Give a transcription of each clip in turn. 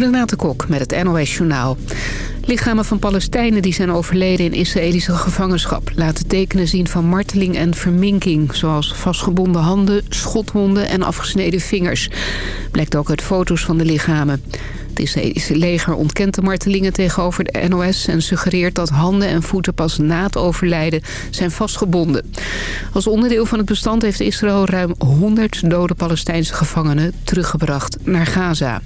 Renate Kok met het NOS Journaal. Lichamen van Palestijnen die zijn overleden in Israëlische gevangenschap... laten tekenen zien van marteling en verminking... zoals vastgebonden handen, schotwonden en afgesneden vingers. Blijkt ook uit foto's van de lichamen. Het Israëlische leger ontkent de martelingen tegenover de NOS... en suggereert dat handen en voeten pas na het overlijden zijn vastgebonden. Als onderdeel van het bestand heeft Israël ruim 100 dode Palestijnse gevangenen... teruggebracht naar Gaza.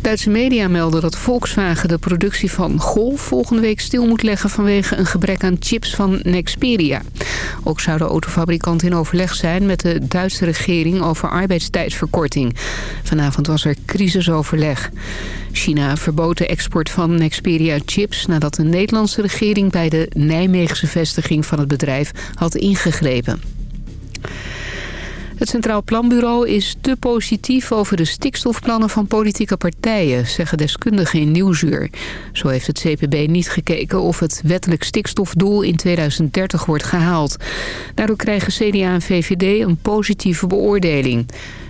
Duitse media melden dat Volkswagen de productie van Golf volgende week stil moet leggen vanwege een gebrek aan chips van Nexperia. Ook zou de autofabrikant in overleg zijn met de Duitse regering over arbeidstijdverkorting. Vanavond was er crisisoverleg. China verbood de export van Nexperia chips nadat de Nederlandse regering bij de Nijmeegse vestiging van het bedrijf had ingegrepen. Het Centraal Planbureau is te positief over de stikstofplannen van politieke partijen, zeggen deskundigen in Nieuwsuur. Zo heeft het CPB niet gekeken of het wettelijk stikstofdoel in 2030 wordt gehaald. Daardoor krijgen CDA en VVD een positieve beoordeling.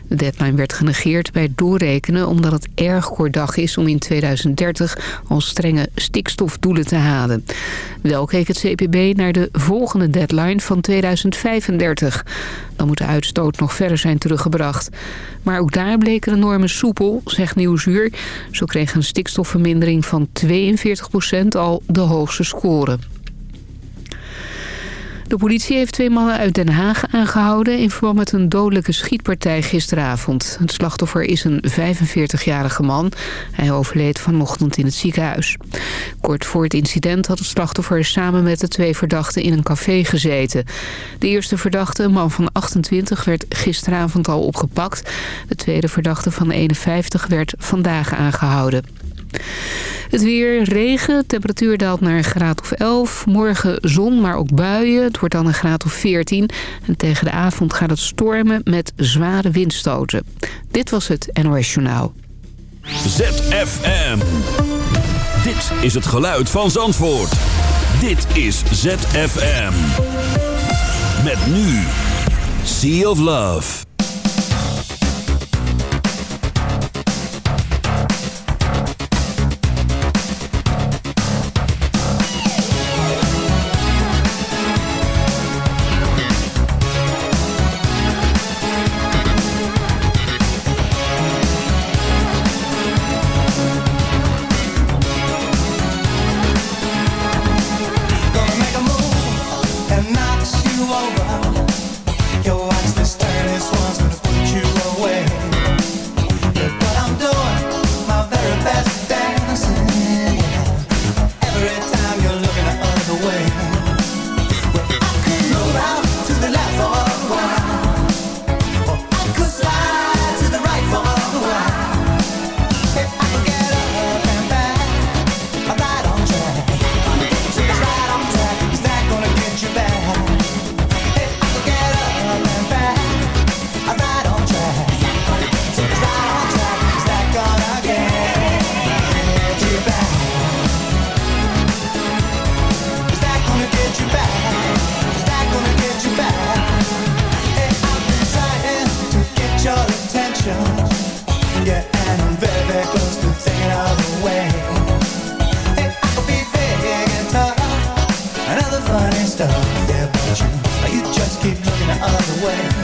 De deadline werd genegeerd bij doorrekenen omdat het erg kort dag is om in 2030 al strenge stikstofdoelen te halen. Wel keek het CPB naar de volgende deadline van 2035. Dan moet de uitstoot nog verder zijn teruggebracht. Maar ook daar bleken de normen soepel, zegt Nieuwsuur. Zo kreeg een stikstofvermindering van 42% al de hoogste score. De politie heeft twee mannen uit Den Haag aangehouden... in verband met een dodelijke schietpartij gisteravond. Het slachtoffer is een 45-jarige man. Hij overleed vanochtend in het ziekenhuis. Kort voor het incident had het slachtoffer samen met de twee verdachten in een café gezeten. De eerste verdachte, een man van 28, werd gisteravond al opgepakt. De tweede verdachte van 51 werd vandaag aangehouden. Het weer, regen, temperatuur daalt naar een graad of 11. Morgen zon, maar ook buien. Het wordt dan een graad of 14. En tegen de avond gaat het stormen met zware windstoten. Dit was het NOS Journaal. ZFM. Dit is het geluid van Zandvoort. Dit is ZFM. Met nu. Sea of Love. away.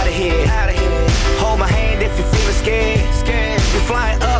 Out of here. Hold my hand if you're feeling scared. We're flying up,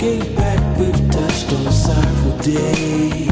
Mm. Back, we've touched on sorrowful days.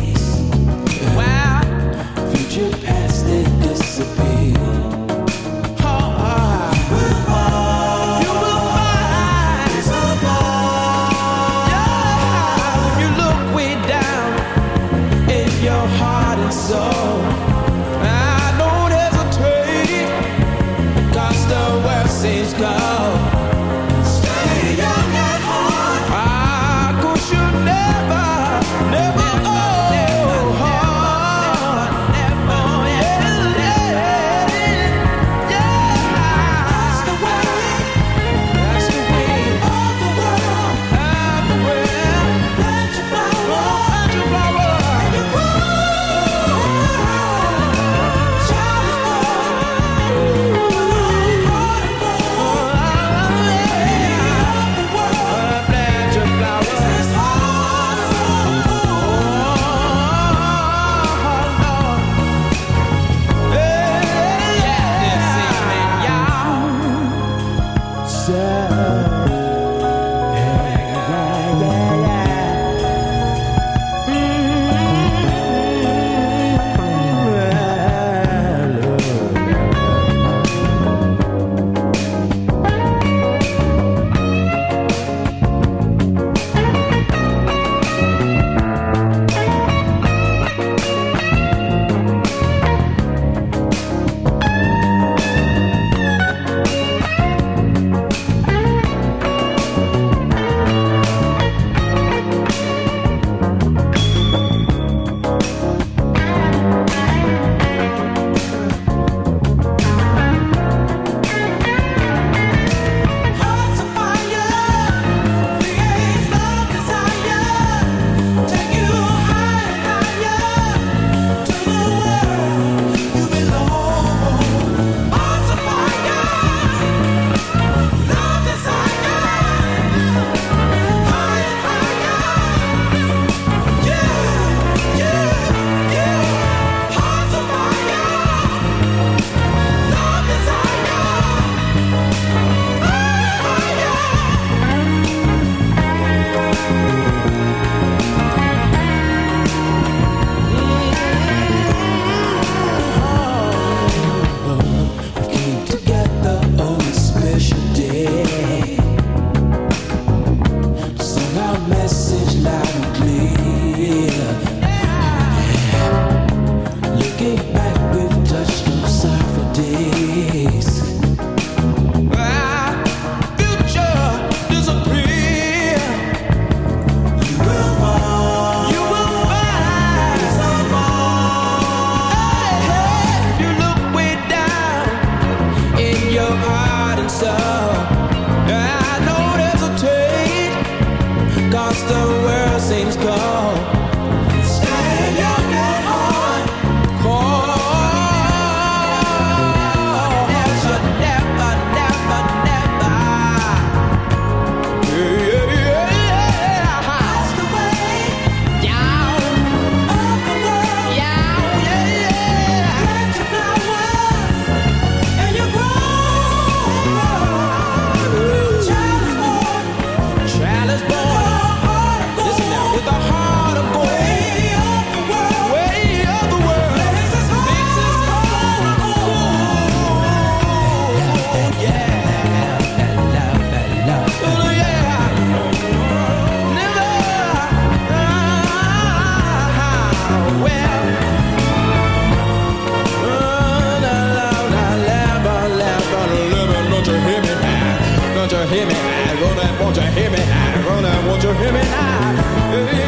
hear me now? Gonna, won't you hear me now? Gonna, won't you hear me now?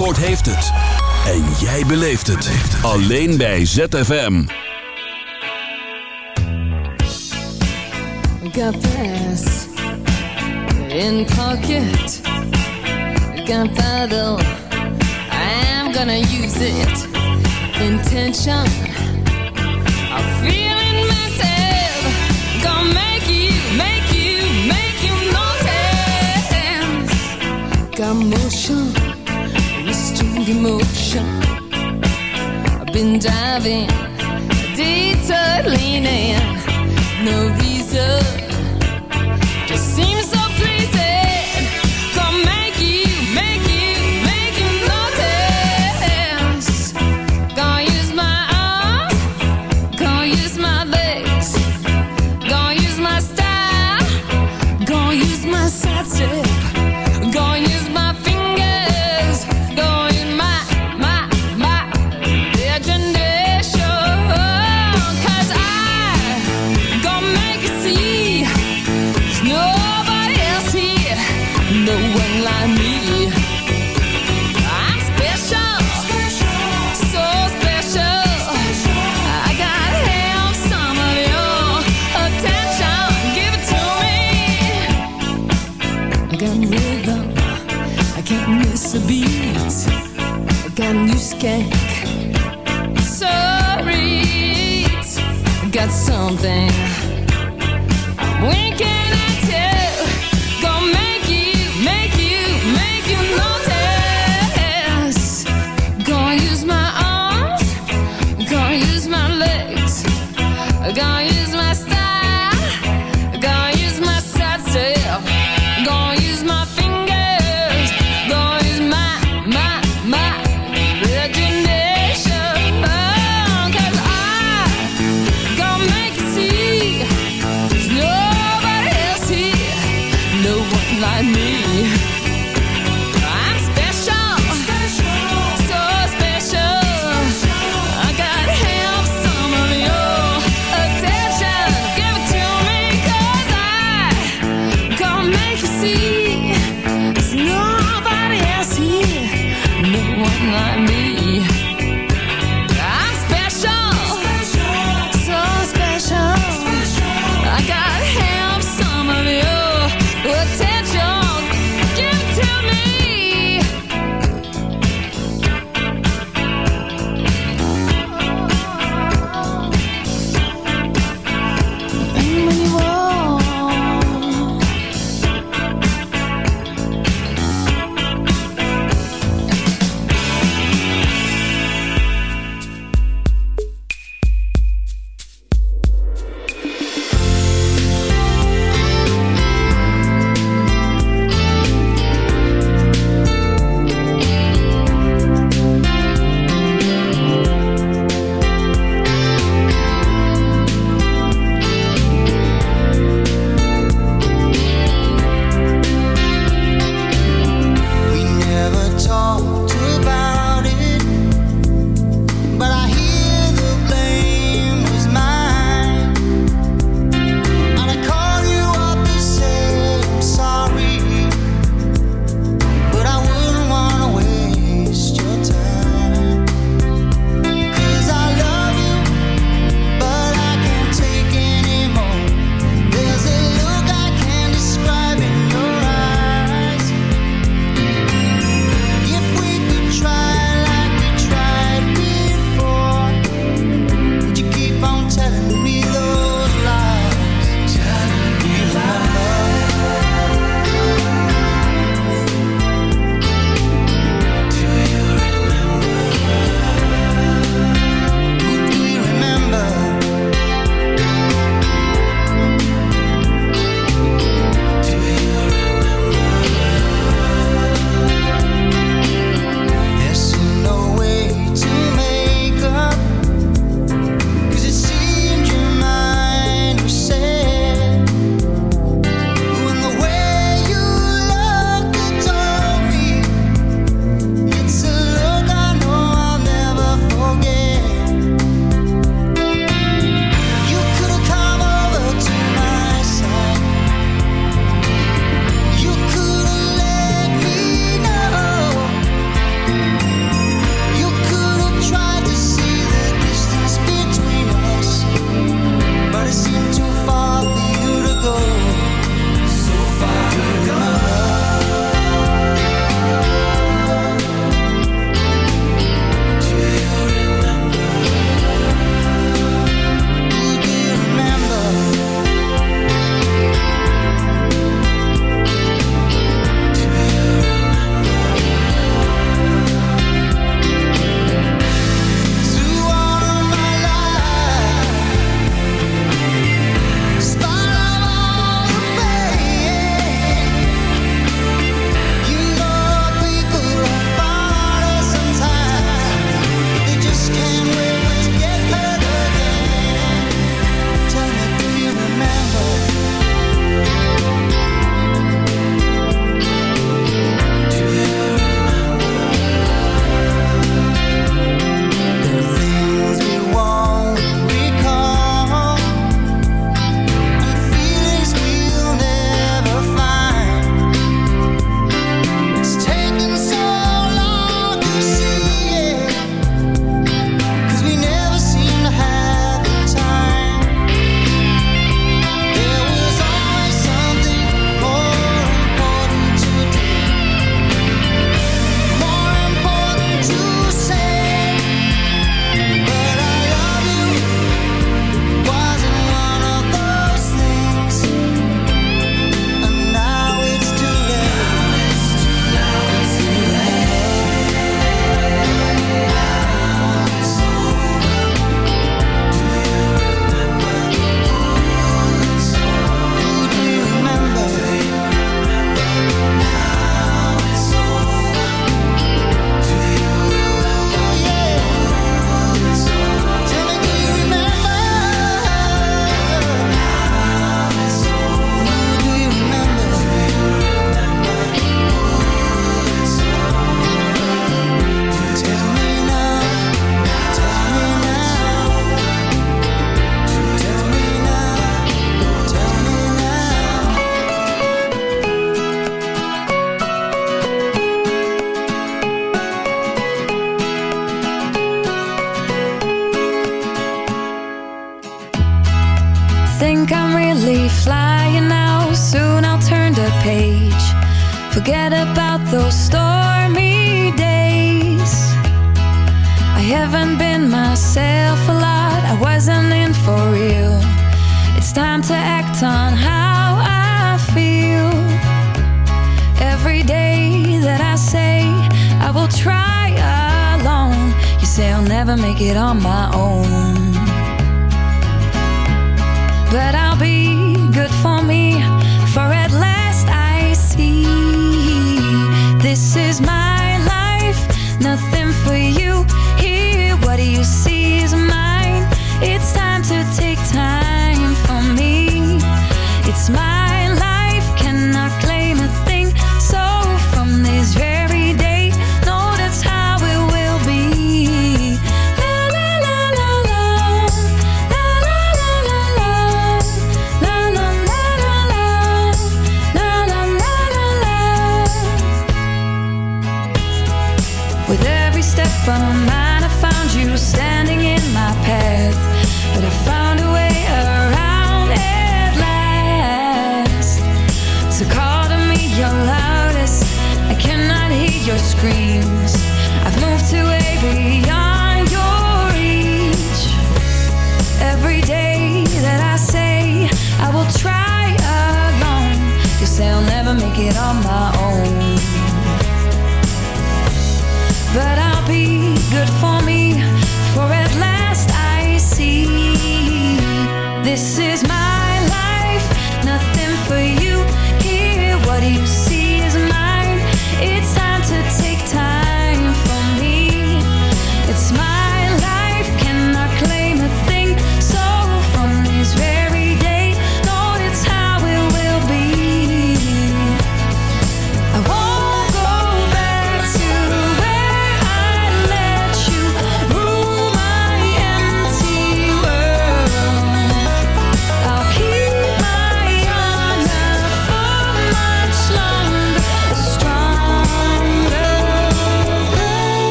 Zandvoort heeft het. En jij beleeft het. Alleen bij ZFM. Got this in pocket. Got paddle. I'm gonna use it. Intention. I'm feeling myself. Gonna make you, make you, make you notice. Got emotion. I've been diving, detour leaning, no reason.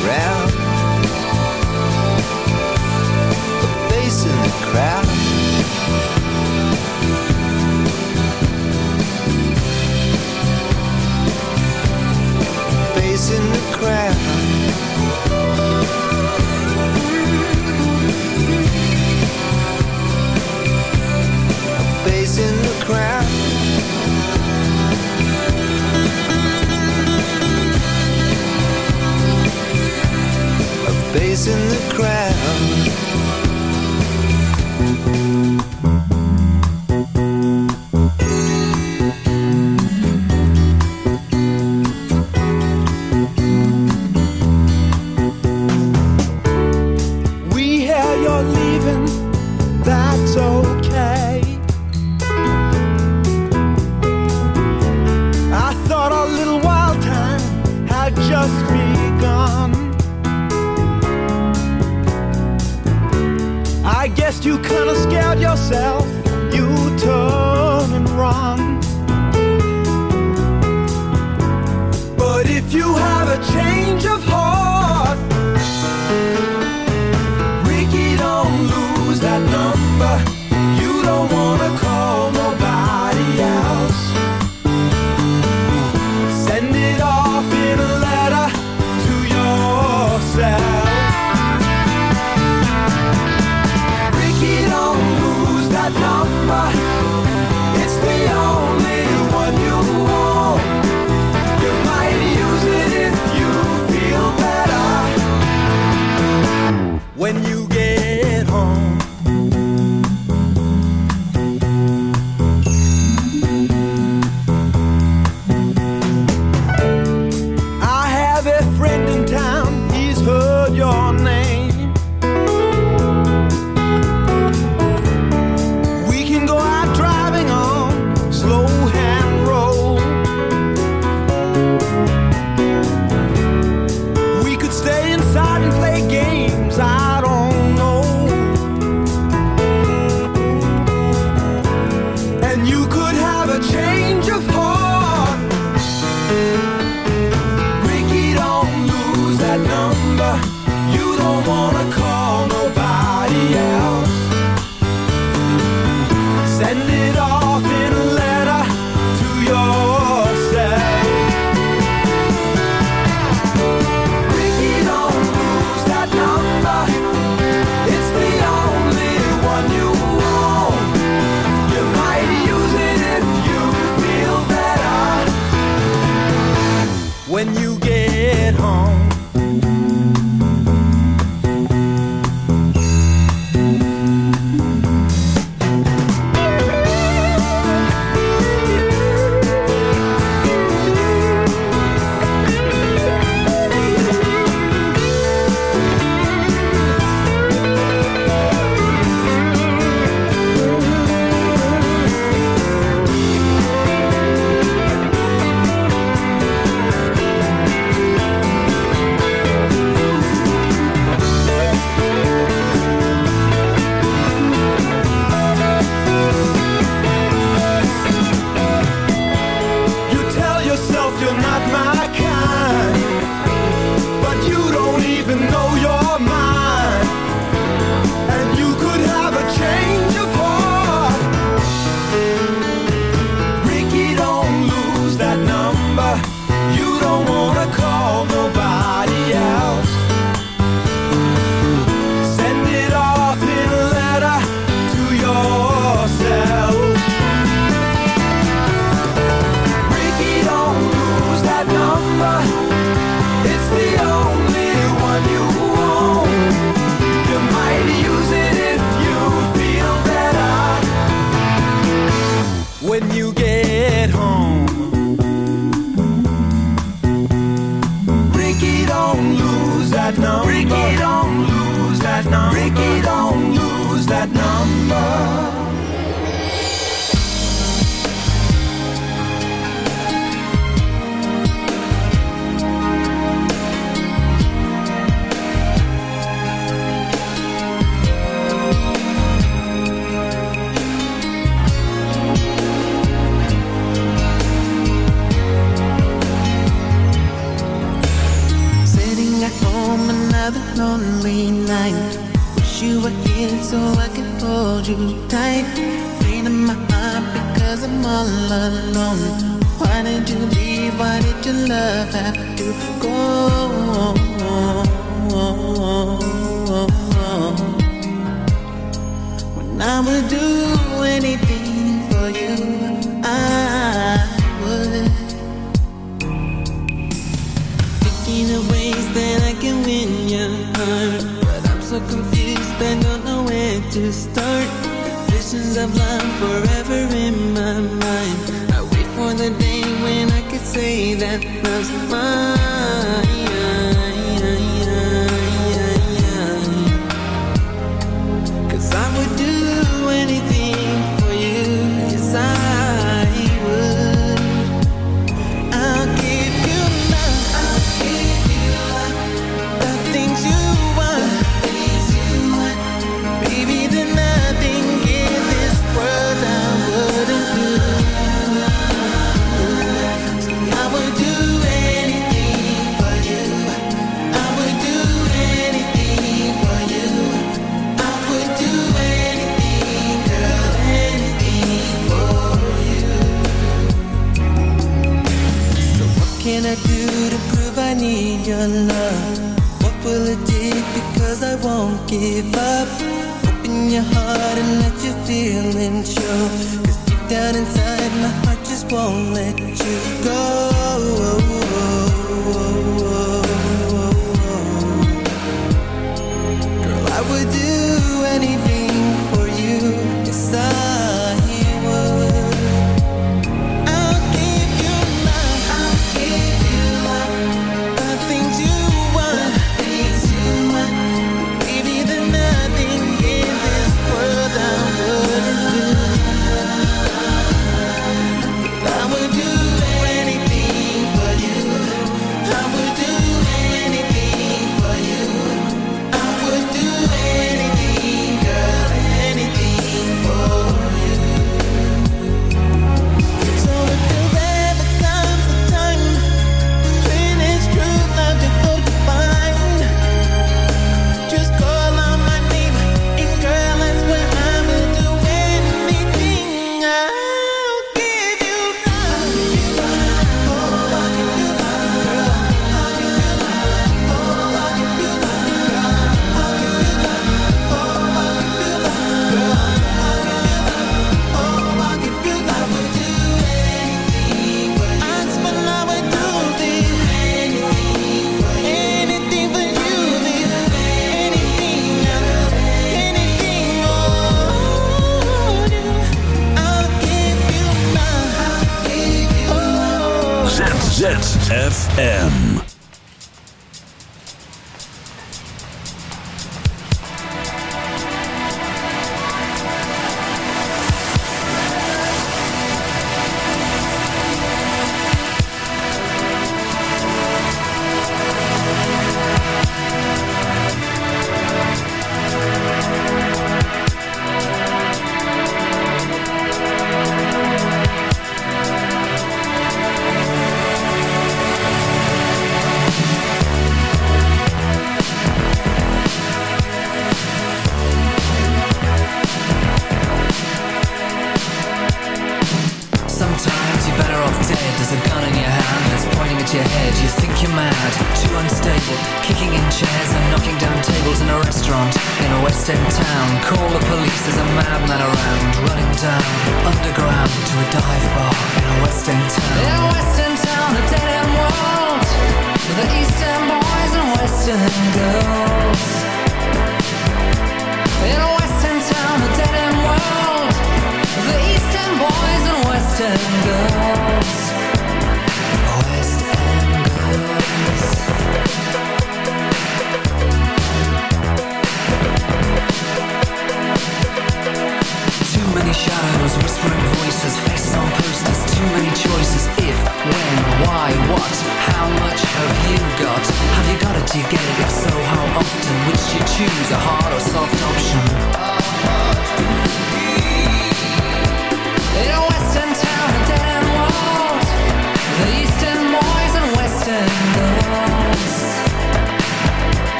ground. The face in the crowd.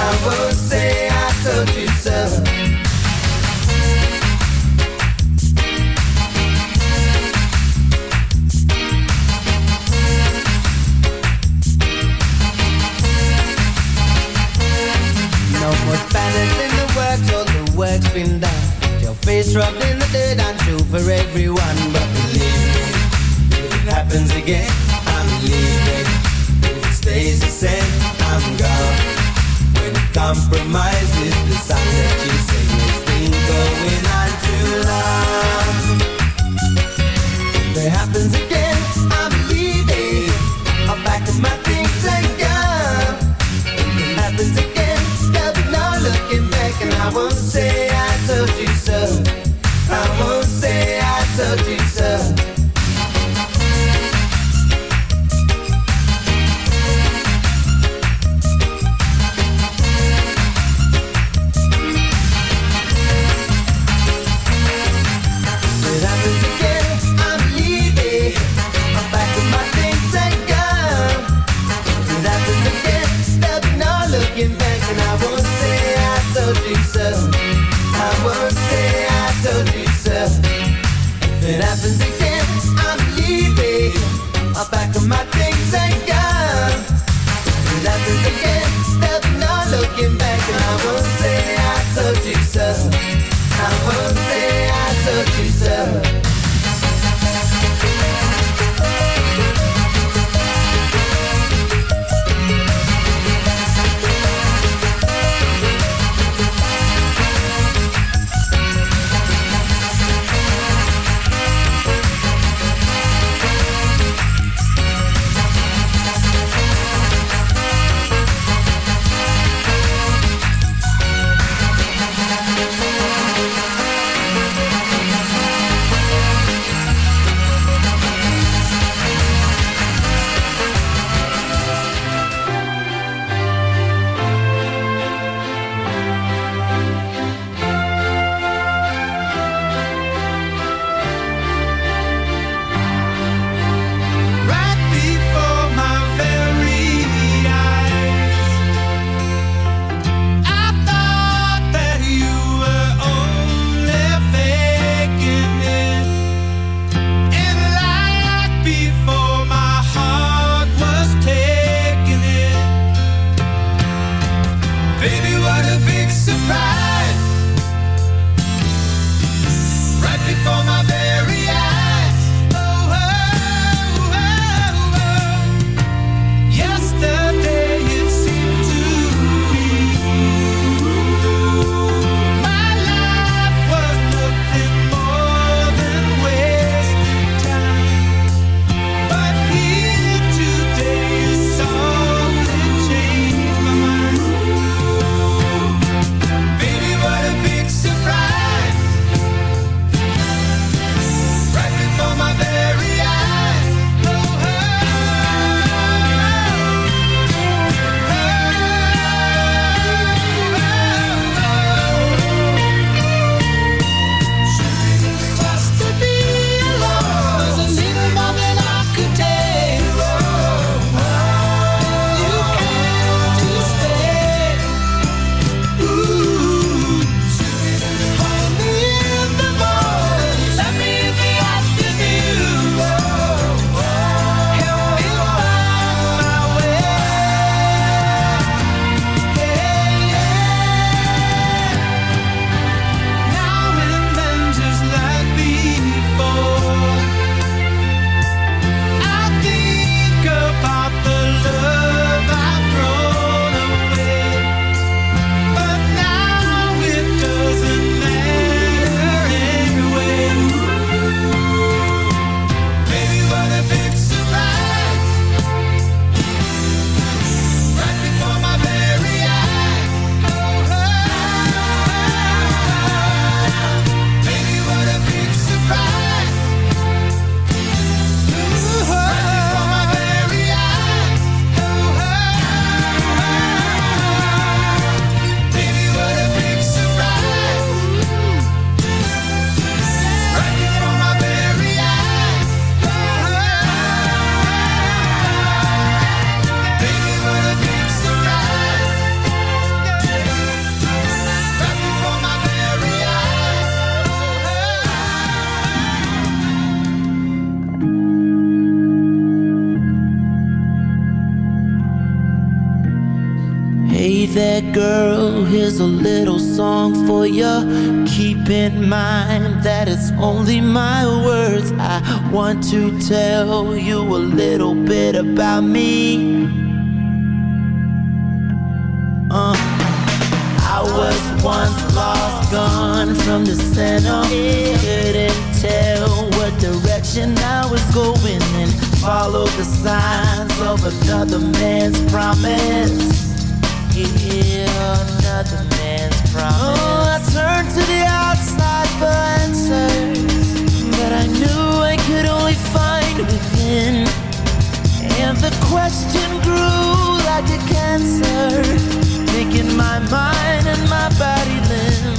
I won't say to tell you a little bit about me. Uh, I was once lost, gone from the center. Couldn't tell what direction I was going and followed the signs of another man's promise. Yeah, another man's promise. Oh, I turned to the outside for answers, could only find within. And the question grew like a cancer, making my mind and my body limb.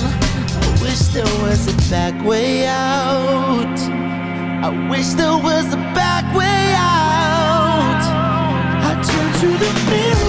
I wish there was a back way out. I wish there was a back way out. I turn to the mirror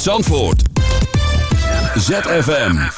Zandvoort. ZFM.